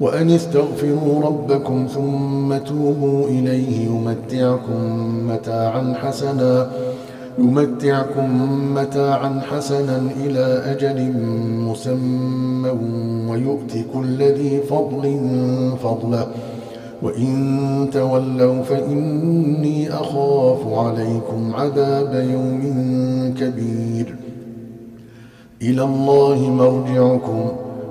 وأن استغفروا ربكم ثم توبوا إليه يمتعكم متاعا حسنا يمتعكم متاعا حسنا إلى أجل مسمى ويؤتي كل ذي فضل فضله. وإن تولوا فإني أخاف عليكم عذاب يوم كبير. إلى الله مرجعكم.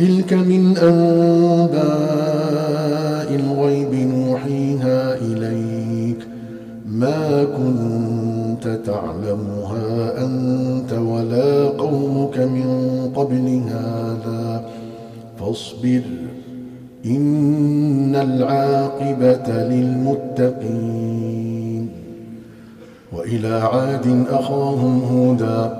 تلك من أنباء الغيب نوحيها إليك. ما كنت تعلمها أنت ولا قومك من قبل هذا. فاصبر إن العاقبة للمتقين. وإلى عاد أخاهم هودا.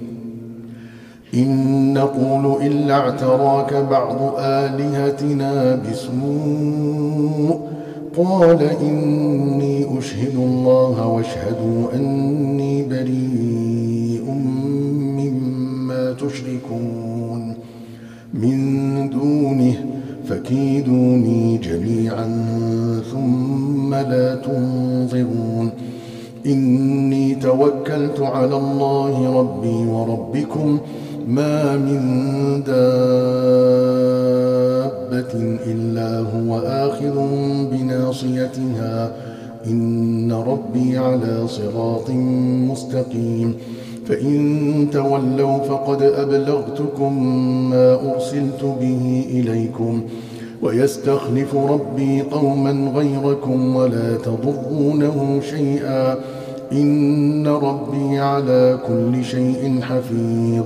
إن نقول إلا اعتراك بعض آلهتنا بسوء قال إني أشهد الله واشهدوا أني بريء مما تشركون من دونه فكيدوني جميعا ثم لا تنظرون إني توكلت على الله ربي وربكم ما من دابة إلا هو آخذ بناصيتها. إن ربي على صراط مستقيم. فإن تولوا فقد أبلغتكم ما أرسلت به إليكم. ويستخلف ربي قوما غيركم ولا تضرونه شيئا. إن ربي على كل شيء حفيظ.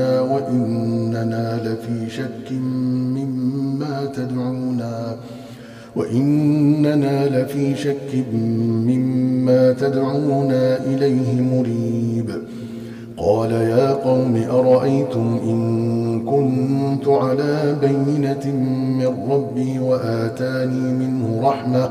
وإننا لفي شك مما تدعونا. وإننا لفي شك مما تدعونا إليه مريب. قال يا قوم أرأيتم إن كنت على بينة من ربي وآتاني منه رحمة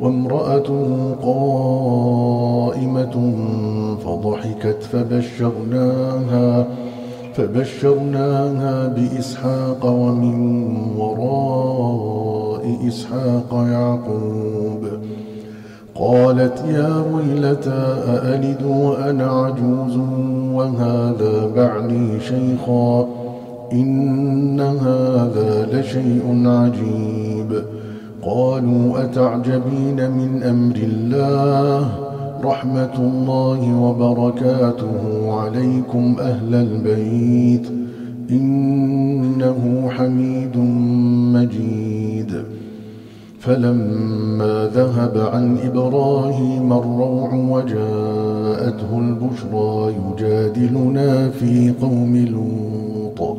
وامرأته قائمة فضحكت فبشرناها فبشرناها بإسحاق ومن وراء إسحاق يعقوب. قالت يا ويلتى أألد وأنا عجوز وهذا بعلي شيخا إن هذا لشيء عجيب. قالوا أتعجبين من أمر الله؟ رحمة الله وبركاته عليكم أهل البيت. إنه حميد مجيد. فلما ذهب عن إبراهيم الروع وجاءته البشرى يجادلنا في قوم لوط.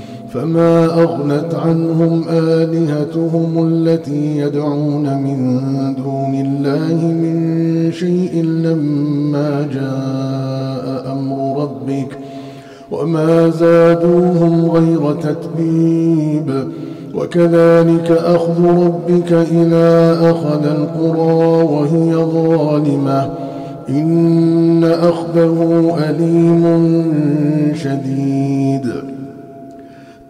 فما أغنت عنهم آلهتهم التي يدعون من دون الله من شيء لما جاء أمر ربك وما زادوهم غير تتبيب وكذلك أخذ ربك إذا أخذ القرى وهي ظالمة إن أخذه أليم شديد